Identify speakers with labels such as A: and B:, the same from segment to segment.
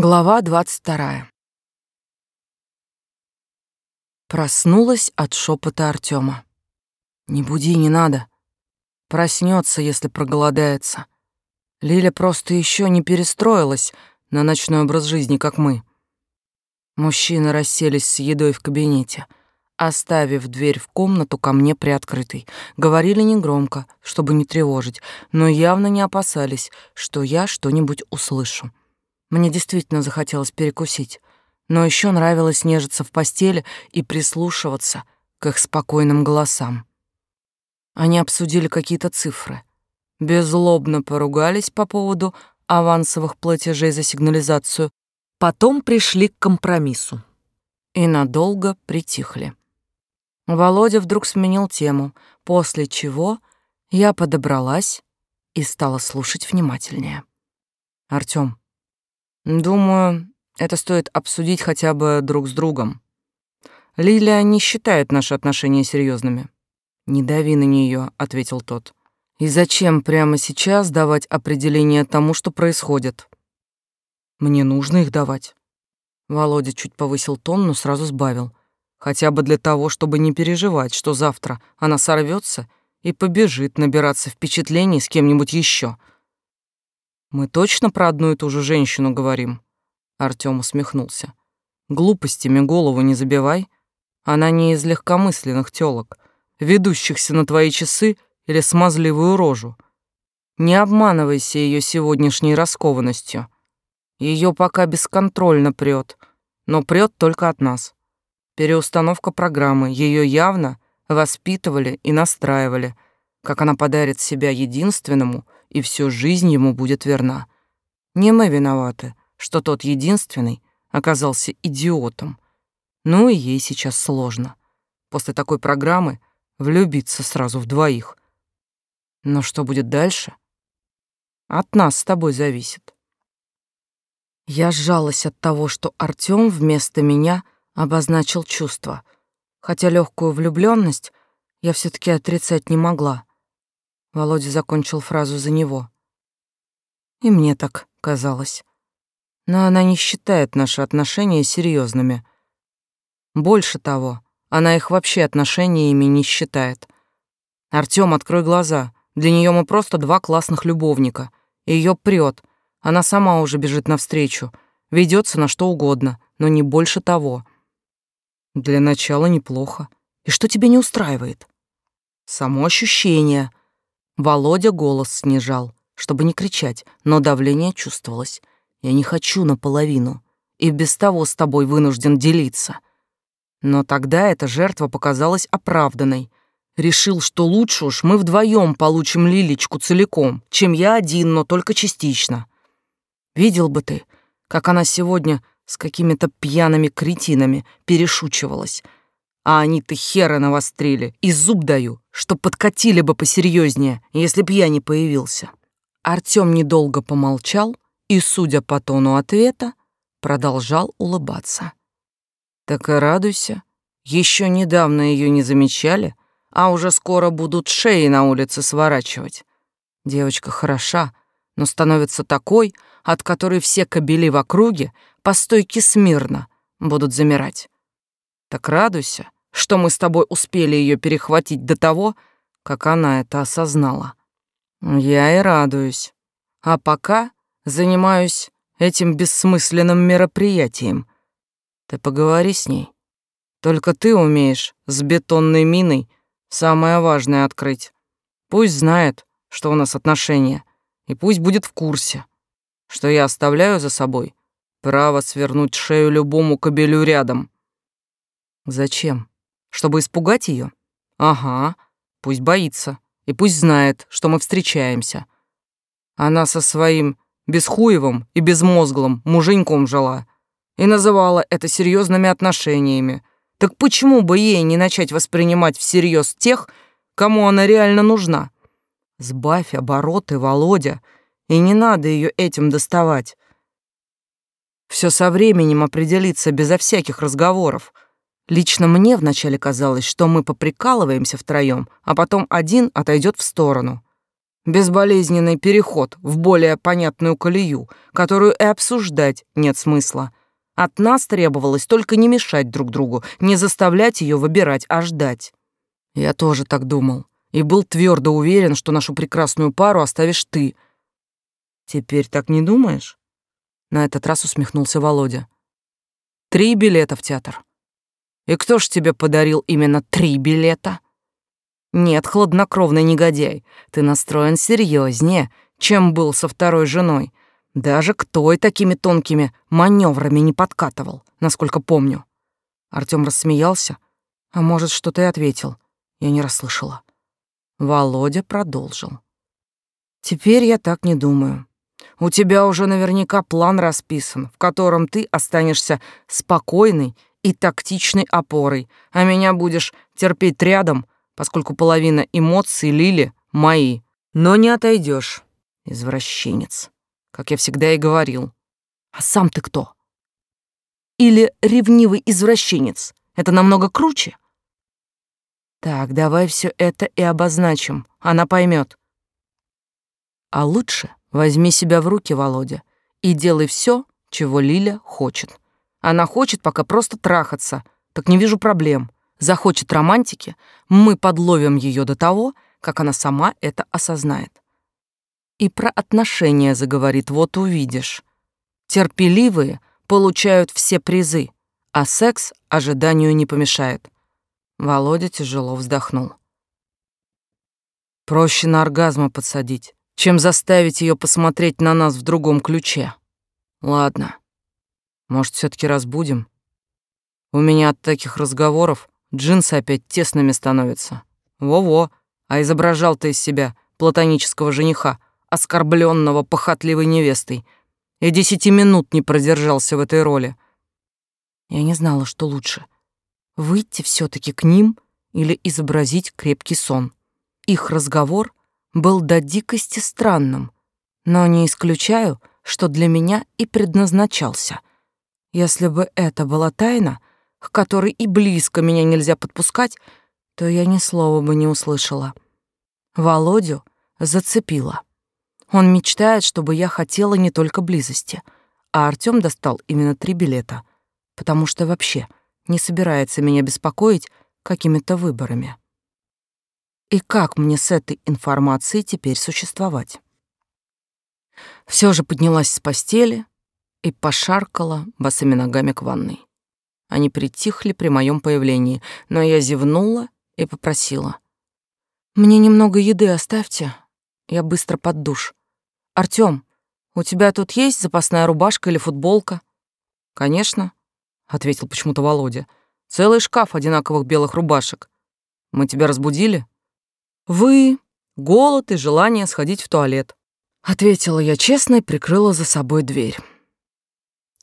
A: Глава двадцать вторая. Проснулась от шепота Артема. «Не буди, не надо. Проснется, если проголодается. Лиля просто еще не перестроилась на ночной образ жизни, как мы». Мужчины расселись с едой в кабинете, оставив дверь в комнату ко мне приоткрытой. Говорили негромко, чтобы не тревожить, но явно не опасались, что я что-нибудь услышу. Мне действительно захотелось перекусить, но еще нравилось нежиться в постели и прислушиваться к их спокойным голосам. Они обсудили какие-то цифры, беззлобно поругались по поводу авансовых платежей за сигнализацию, потом пришли к компромиссу и надолго притихли. Володя вдруг сменил тему, после чего я подобралась и стала слушать внимательнее. «Артём, Думаю, это стоит обсудить хотя бы друг с другом. Лилия не считает наши отношения серьезными. Не дави на нее, ответил тот. И зачем прямо сейчас давать определение тому, что происходит? Мне нужно их давать. Володя чуть повысил тон, но сразу сбавил. Хотя бы для того, чтобы не переживать, что завтра она сорвется и побежит набираться впечатлений с кем-нибудь еще. Мы точно про одну и ту же женщину говорим? Артём усмехнулся. Глупостями голову не забивай. Она не из легкомысленных тёлок, ведущихся на твои часы или смазливую рожу. Не обманывайся её сегодняшней раскованностью. Её пока бесконтрольно прёт, но прёт только от нас. Переустановка программы, её явно воспитывали и настраивали, как она подарит себя единственному — и всю жизнь ему будет верна. Не мы виноваты, что тот единственный оказался идиотом. Ну и ей сейчас сложно. После такой программы влюбиться сразу в двоих. Но что будет дальше? От нас с тобой зависит. Я сжалась от того, что Артём вместо меня обозначил чувства, хотя легкую влюбленность я все таки отрицать не могла. Володя закончил фразу за него. И мне так казалось. Но она не считает наши отношения серьезными. Больше того, она их вообще отношениями не считает. Артём, открой глаза. Для нее мы просто два классных любовника. Ее прет. Она сама уже бежит навстречу. Ведется на что угодно, но не больше того. Для начала неплохо. И что тебя не устраивает? Само ощущение, Володя голос снижал, чтобы не кричать, но давление чувствовалось. Я не хочу наполовину, и без того с тобой вынужден делиться. Но тогда эта жертва показалась оправданной. Решил, что лучше уж мы вдвоем получим Лилечку целиком, чем я один, но только частично. Видел бы ты, как она сегодня с какими-то пьяными кретинами перешучивалась, а они-то хера навострили, и зуб даю, что подкатили бы посерьезнее, если б я не появился. Артём недолго помолчал и, судя по тону ответа, продолжал улыбаться. Так и радуйся. Еще недавно ее не замечали, а уже скоро будут шеи на улице сворачивать. Девочка хороша, но становится такой, от которой все кобели в округе по стойке смирно будут замирать. Так радуйся, что мы с тобой успели ее перехватить до того, как она это осознала. Я и радуюсь. А пока занимаюсь этим бессмысленным мероприятием. Ты поговори с ней. Только ты умеешь с бетонной миной самое важное открыть. Пусть знает, что у нас отношения, и пусть будет в курсе, что я оставляю за собой право свернуть шею любому кобелю рядом. Зачем? Чтобы испугать ее? Ага, пусть боится. И пусть знает, что мы встречаемся. Она со своим бесхуевым и безмозглым муженьком жила и называла это серьезными отношениями. Так почему бы ей не начать воспринимать всерьез тех, кому она реально нужна? Сбавь обороты, Володя, и не надо ее этим доставать. Все со временем определится безо всяких разговоров — Лично мне вначале казалось, что мы поприкалываемся втроем, а потом один отойдет в сторону. Безболезненный переход в более понятную колею, которую и обсуждать нет смысла. От нас требовалось только не мешать друг другу, не заставлять ее выбирать, а ждать. Я тоже так думал и был твердо уверен, что нашу прекрасную пару оставишь ты. Теперь так не думаешь? На этот раз усмехнулся Володя. Три билета в театр. И кто ж тебе подарил именно три билета? Нет, хладнокровный негодяй, ты настроен серьезнее, чем был со второй женой. Даже к той такими тонкими маневрами не подкатывал, насколько помню. Артём рассмеялся, а может, что-то и ответил. Я не расслышала. Володя продолжил. Теперь я так не думаю. У тебя уже наверняка план расписан, в котором ты останешься спокойной и тактичной опорой, а меня будешь терпеть рядом, поскольку половина эмоций Лили мои. Но не отойдешь, извращенец, как я всегда и говорил. А сам ты кто? Или ревнивый извращенец? Это намного круче? Так, давай все это и обозначим. Она поймет. А лучше возьми себя в руки, Володя, и делай все, чего Лиля хочет. Она хочет пока просто трахаться, так не вижу проблем. Захочет романтики, мы подловим ее до того, как она сама это осознает. И про отношения заговорит, вот увидишь. Терпеливые получают все призы, а секс ожиданию не помешает. Володя тяжело вздохнул. Проще на оргазма подсадить, чем заставить ее посмотреть на нас в другом ключе. Ладно. Может, все таки разбудим? У меня от таких разговоров джинсы опять тесными становятся. Во-во, а изображал ты из себя платонического жениха, оскорбленного похотливой невестой, и десяти минут не продержался в этой роли. Я не знала, что лучше — выйти все таки к ним или изобразить крепкий сон. Их разговор был до дикости странным, но не исключаю, что для меня и предназначался. Если бы это была тайна, к которой и близко меня нельзя подпускать, то я ни слова бы не услышала. Володю зацепило. Он мечтает, чтобы я хотела не только близости, а Артём достал именно три билета, потому что вообще — не собирается меня беспокоить какими-то выборами. И как мне с этой информацией теперь существовать? Все же поднялась с постели и пошаркала босыми ногами к ванной. Они притихли при моем появлении, но я зевнула и попросила. «Мне немного еды оставьте, я быстро под душ. Артём, у тебя тут есть запасная рубашка или футболка?» «Конечно», ответил почему-то Володя. Целый шкаф одинаковых белых рубашек. Мы тебя разбудили? Вы, голод и желание сходить в туалет, ответила я честно и прикрыла за собой дверь.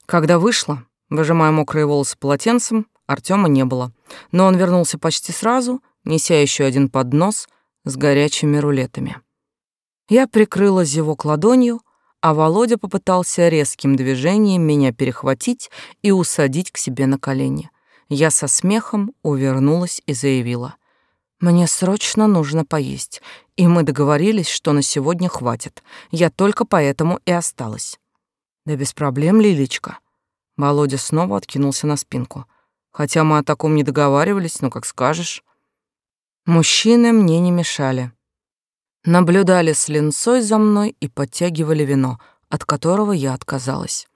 A: Когда вышла, выжимая мокрые волосы полотенцем, Артема не было, но он вернулся почти сразу, неся еще один поднос с горячими рулетами. Я прикрыла зевок ладонью, а Володя попытался резким движением меня перехватить и усадить к себе на колени. Я со смехом увернулась и заявила. «Мне срочно нужно поесть, и мы договорились, что на сегодня хватит. Я только поэтому и осталась». «Да без проблем, Лилечка». Володя снова откинулся на спинку. «Хотя мы о таком не договаривались, но как скажешь». Мужчины мне не мешали наблюдали с линцой за мной и подтягивали вино, от которого я отказалась.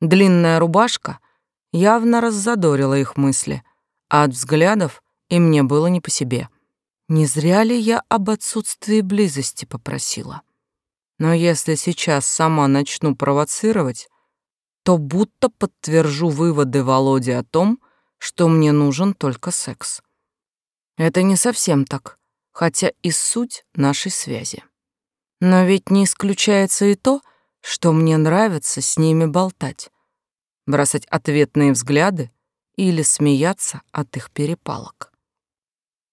A: Длинная рубашка явно раззадорила их мысли, а от взглядов и мне было не по себе. Не зря ли я об отсутствии близости попросила? Но если сейчас сама начну провоцировать, то будто подтвержу выводы Володи о том, что мне нужен только секс. Это не совсем так хотя и суть нашей связи. Но ведь не исключается и то, что мне нравится с ними болтать, бросать ответные взгляды или смеяться от их перепалок.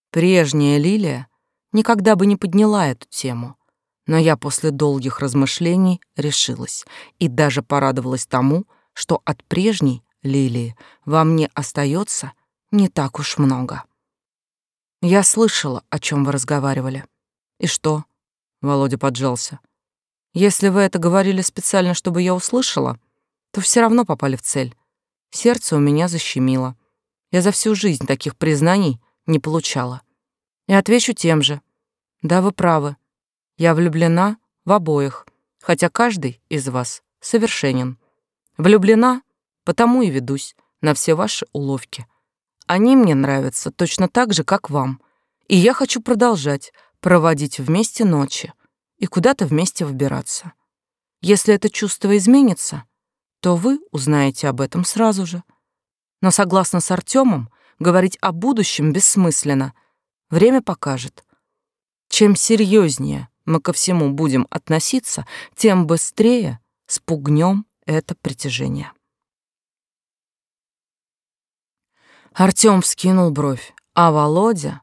A: Прежняя Лилия никогда бы не подняла эту тему, но я после долгих размышлений решилась и даже порадовалась тому, что от прежней Лилии во мне остается не так уж много. Я слышала, о чем вы разговаривали. И что? Володя поджался. Если вы это говорили специально, чтобы я услышала, то все равно попали в цель. Сердце у меня защемило. Я за всю жизнь таких признаний не получала. И отвечу тем же. Да, вы правы. Я влюблена в обоих, хотя каждый из вас совершенен. Влюблена, потому и ведусь на все ваши уловки. Они мне нравятся точно так же, как вам. И я хочу продолжать проводить вместе ночи и куда-то вместе выбираться. Если это чувство изменится, то вы узнаете об этом сразу же. Но согласно с Артемом, говорить о будущем бессмысленно. Время покажет. Чем серьезнее мы ко всему будем относиться, тем быстрее спугнем это притяжение. Артем вскинул бровь, а Володя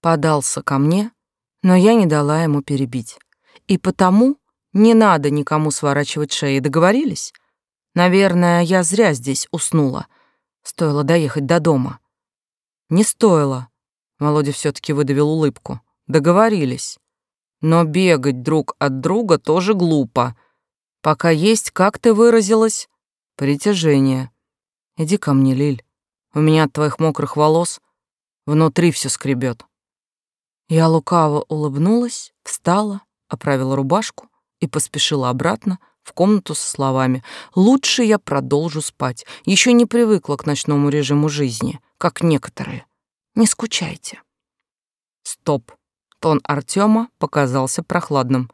A: подался ко мне, но я не дала ему перебить. И потому не надо никому сворачивать шеи, договорились? Наверное, я зря здесь уснула. Стоило доехать до дома. Не стоило. Володя все таки выдавил улыбку. Договорились. Но бегать друг от друга тоже глупо. Пока есть, как ты выразилась, притяжение. Иди ко мне, Лиль. У меня от твоих мокрых волос внутри все скребет. Я лукаво улыбнулась, встала, оправила рубашку и поспешила обратно в комнату со словами «Лучше я продолжу спать. Еще не привыкла к ночному режиму жизни, как некоторые. Не скучайте». Стоп. Тон Артема показался прохладным.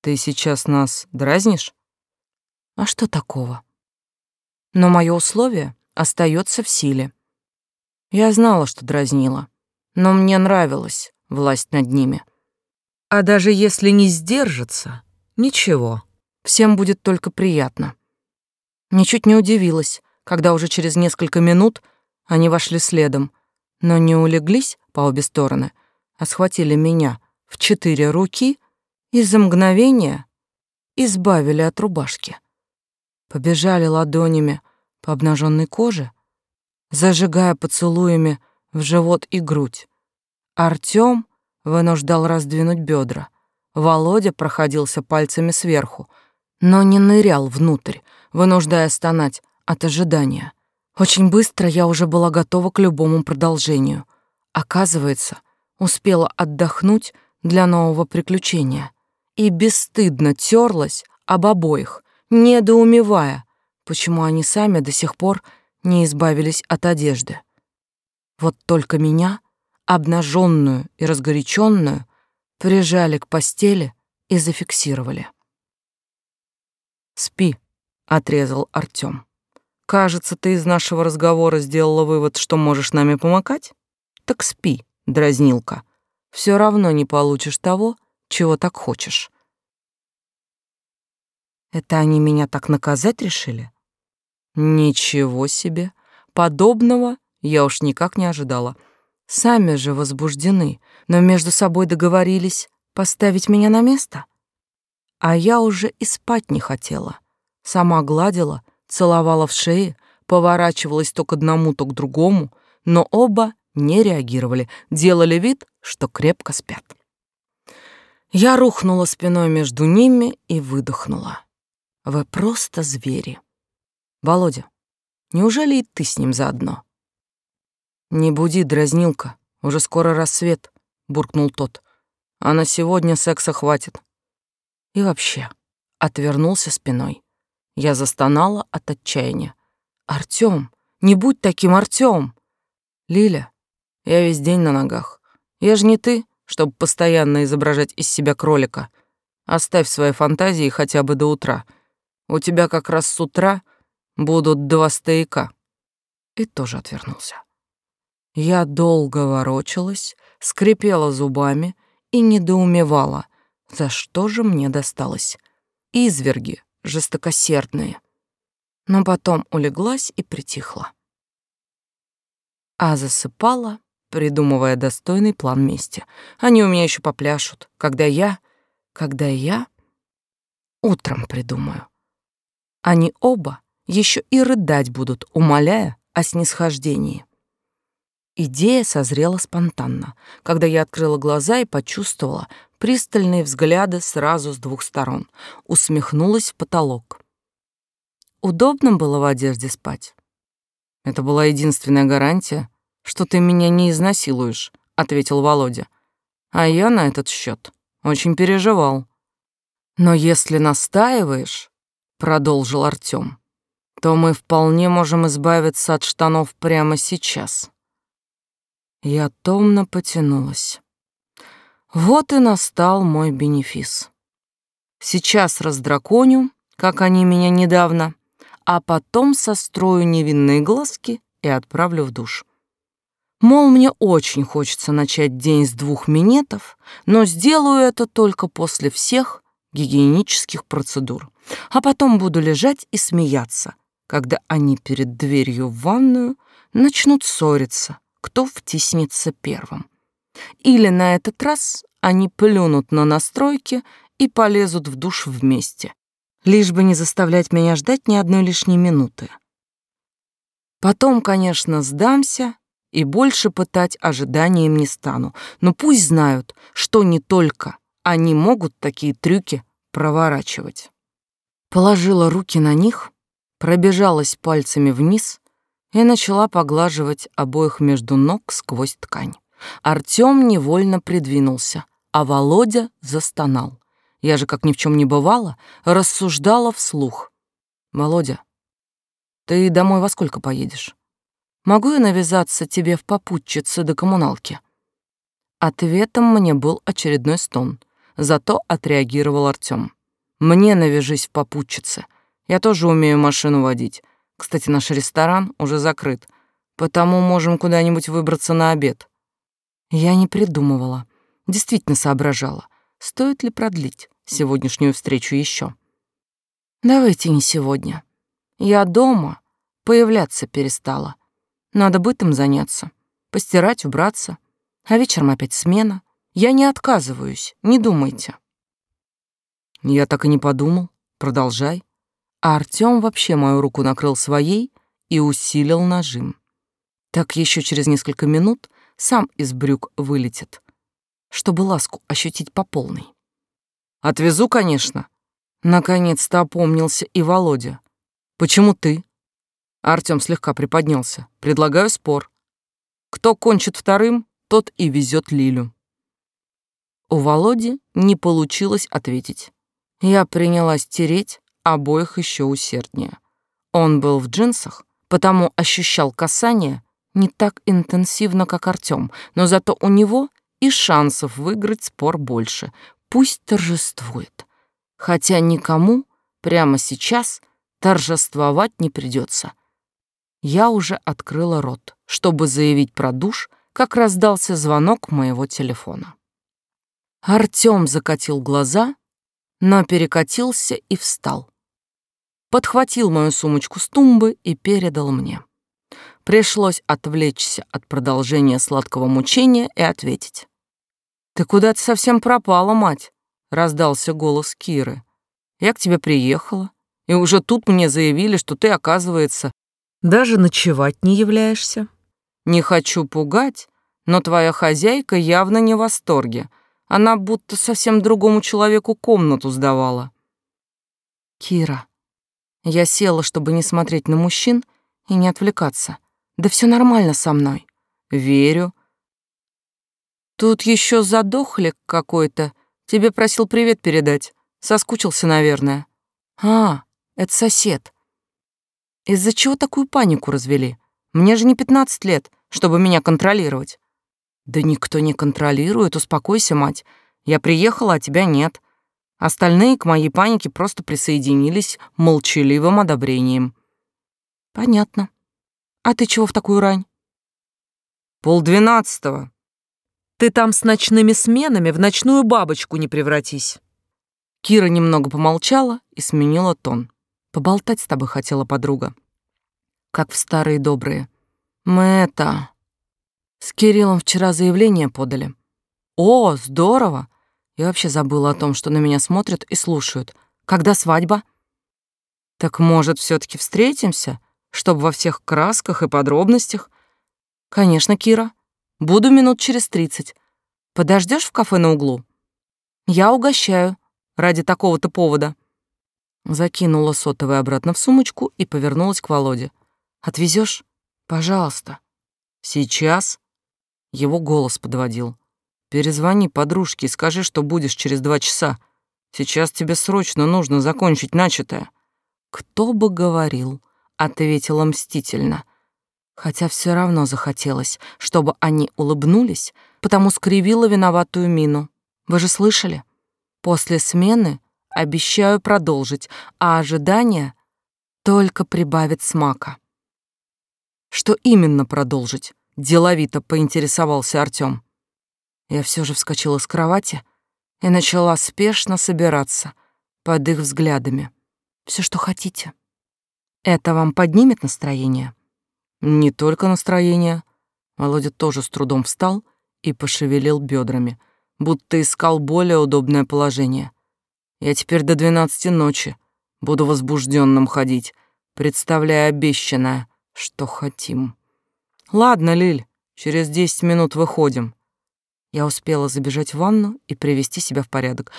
A: «Ты сейчас нас дразнишь?» «А что такого?» «Но мое условие остается в силе. Я знала, что дразнила, но мне нравилась власть над ними». А даже если не сдержится, ничего, всем будет только приятно. Ничуть не удивилась, когда уже через несколько минут они вошли следом, но не улеглись по обе стороны, а схватили меня в четыре руки и за мгновение избавили от рубашки. Побежали ладонями по обнаженной коже, зажигая поцелуями в живот и грудь. Артём вынуждал раздвинуть бедра. Володя проходился пальцами сверху, но не нырял внутрь, вынуждая стонать от ожидания. Очень быстро я уже была готова к любому продолжению. Оказывается, успела отдохнуть для нового приключения и бесстыдно терлась об обоих, недоумевая, почему они сами до сих пор не избавились от одежды. Вот только меня обнаженную и разгоряченную, прижали к постели и зафиксировали. «Спи», — отрезал Артём. «Кажется, ты из нашего разговора сделала вывод, что можешь нами помогать? Так спи, дразнилка. Все равно не получишь того, чего так хочешь». «Это они меня так наказать решили?» «Ничего себе! Подобного я уж никак не ожидала. Сами же возбуждены, но между собой договорились поставить меня на место. А я уже и спать не хотела. Сама гладила, целовала в шее, поворачивалась то к одному, то к другому, но оба не реагировали, делали вид, что крепко спят. Я рухнула спиной между ними и выдохнула. Вы просто звери. Володя, неужели и ты с ним заодно? «Не буди, дразнилка, уже скоро рассвет», — буркнул тот. «А на сегодня секса хватит». И вообще, отвернулся спиной. Я застонала от отчаяния. «Артём, не будь таким, Артём!» «Лиля, я весь день на ногах. Я же не ты, чтобы постоянно изображать из себя кролика. Оставь свои фантазии хотя бы до утра. У тебя как раз с утра будут два стояка». И тоже отвернулся. Я долго ворочалась, скрипела зубами и недоумевала, за что же мне досталось. Изверги жестокосердные. Но потом улеглась и притихла. А засыпала, придумывая достойный план мести. Они у меня еще попляшут, когда я... Когда я... Утром придумаю. Они оба еще и рыдать будут, умоляя о снисхождении. Идея созрела спонтанно, когда я открыла глаза и почувствовала пристальные взгляды сразу с двух сторон, усмехнулась в потолок. Удобно было в одежде спать. Это была единственная гарантия, что ты меня не изнасилуешь, ответил Володя. А я на этот счет очень переживал. Но если настаиваешь, продолжил Артём, то мы вполне можем избавиться от штанов прямо сейчас. Я томно потянулась. Вот и настал мой бенефис. Сейчас раздраконю, как они меня недавно, а потом сострою невинные глазки и отправлю в душ. Мол, мне очень хочется начать день с двух минетов, но сделаю это только после всех гигиенических процедур. А потом буду лежать и смеяться, когда они перед дверью в ванную начнут ссориться, кто втиснется первым. Или на этот раз они плюнут на настройки и полезут в душ вместе, лишь бы не заставлять меня ждать ни одной лишней минуты. Потом, конечно, сдамся и больше пытать ожиданием не стану, но пусть знают, что не только они могут такие трюки проворачивать. Положила руки на них, пробежалась пальцами вниз и начала поглаживать обоих между ног сквозь ткань. Артём невольно придвинулся, а Володя застонал. Я же, как ни в чем не бывало, рассуждала вслух. «Володя, ты домой во сколько поедешь? Могу я навязаться тебе в попутчице до коммуналки?» Ответом мне был очередной стон, зато отреагировал Артём. «Мне навяжись в попутчице. Я тоже умею машину водить. Кстати, наш ресторан уже закрыт, потому можем куда-нибудь выбраться на обед. Я не придумывала, действительно соображала, стоит ли продлить сегодняшнюю встречу еще. Давайте не сегодня. Я дома, появляться перестала. Надо бытом заняться, постирать, убраться. А вечером опять смена. Я не отказываюсь, не думайте. Я так и не подумал. Продолжай. А Артём вообще мою руку накрыл своей и усилил нажим. Так еще через несколько минут сам из брюк вылетит, чтобы ласку ощутить по полной. Отвезу, конечно. Наконец-то опомнился и Володя. Почему ты? Артём слегка приподнялся. Предлагаю спор. Кто кончит вторым, тот и везет Лилю. У Володи не получилось ответить. Я принялась тереть обоих еще усерднее. Он был в джинсах, потому ощущал касание не так интенсивно, как Артём, но зато у него и шансов выиграть спор больше. Пусть торжествует. Хотя никому прямо сейчас торжествовать не придется. Я уже открыла рот, чтобы заявить про душ, как раздался звонок моего телефона. Артём закатил глаза, но перекатился и встал. Подхватил мою сумочку с тумбы и передал мне. Пришлось отвлечься от продолжения сладкого мучения и ответить. «Ты куда-то совсем пропала, мать?» — раздался голос Киры. «Я к тебе приехала, и уже тут мне заявили, что ты, оказывается, даже ночевать не являешься. Не хочу пугать, но твоя хозяйка явно не в восторге. Она будто совсем другому человеку комнату сдавала». «Кира». Я села, чтобы не смотреть на мужчин и не отвлекаться. Да все нормально со мной. Верю. Тут еще задохлик какой-то. Тебе просил привет передать. Соскучился, наверное. А, это сосед. Из-за чего такую панику развели? Мне же не пятнадцать лет, чтобы меня контролировать. Да никто не контролирует, успокойся, мать. Я приехала, а тебя нет. Остальные к моей панике просто присоединились молчаливым одобрением. Понятно. А ты чего в такую рань? Полдвенадцатого. Ты там с ночными сменами в ночную бабочку не превратись. Кира немного помолчала и сменила тон. Поболтать с тобой хотела подруга. Как в старые добрые. Мы это... С Кириллом вчера заявление подали. О, здорово! Я вообще забыла о том, что на меня смотрят и слушают. Когда свадьба? Так может, все таки встретимся? чтобы во всех красках и подробностях. Конечно, Кира. Буду минут через тридцать. Подождешь в кафе на углу? Я угощаю ради такого-то повода. Закинула сотовый обратно в сумочку и повернулась к Володе. Отвезешь? Пожалуйста. Сейчас? Его голос подводил. Перезвони подружке и скажи, что будешь через два часа. Сейчас тебе срочно нужно закончить начатое. Кто бы говорил, ответила мстительно. Хотя все равно захотелось, чтобы они улыбнулись, потому скривила виноватую мину. Вы же слышали? После смены обещаю продолжить, а ожидание только прибавит смака. Что именно продолжить? Деловито поинтересовался Артём. Я все же вскочила с кровати и начала спешно собираться под их взглядами. Все, что хотите. Это вам поднимет настроение? Не только настроение. Володя тоже с трудом встал и пошевелил бедрами, будто искал более удобное положение. Я теперь до двенадцати ночи буду возбужденным ходить, представляя обещанное, что хотим. Ладно, Лиль, через десять минут выходим. Я успела забежать в ванну и привести себя в порядок.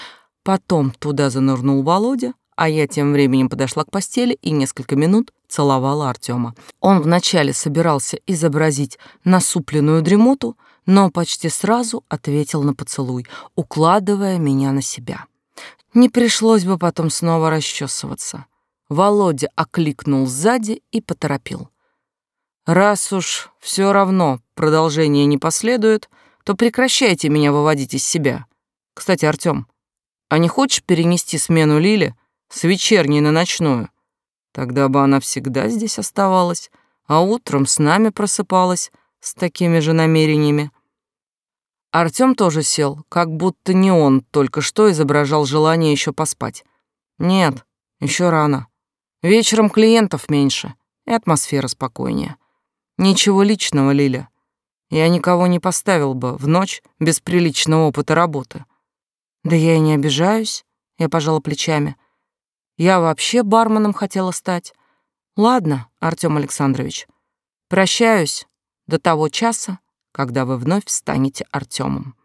A: Потом туда занырнул Володя, а я тем временем подошла к постели и несколько минут целовала Артема. Он вначале собирался изобразить насупленную дремоту, но почти сразу ответил на поцелуй, укладывая меня на себя. Не пришлось бы потом снова расчесываться. Володя окликнул сзади и поторопил. «Раз уж все равно продолжение не последует, то прекращайте меня выводить из себя. Кстати, Артём, а не хочешь перенести смену Лили с вечерней на ночную? Тогда бы она всегда здесь оставалась, а утром с нами просыпалась с такими же намерениями. Артём тоже сел, как будто не он только что изображал желание еще поспать. Нет, еще рано. Вечером клиентов меньше, и атмосфера спокойнее. Ничего личного, Лиля. Я никого не поставил бы в ночь без приличного опыта работы. Да я и не обижаюсь, я пожала плечами. Я вообще барменом хотела стать. Ладно, Артём Александрович, прощаюсь до того часа, когда вы вновь станете Артёмом.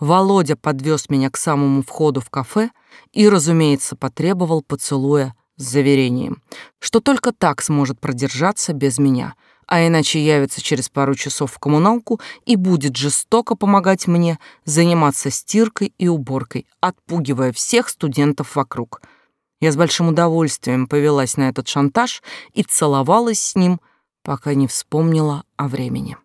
A: Володя подвез меня к самому входу в кафе и, разумеется, потребовал поцелуя с заверением, что только так сможет продержаться без меня — а иначе явится через пару часов в коммуналку и будет жестоко помогать мне заниматься стиркой и уборкой, отпугивая всех студентов вокруг. Я с большим удовольствием повелась на этот шантаж и целовалась с ним, пока не вспомнила о времени.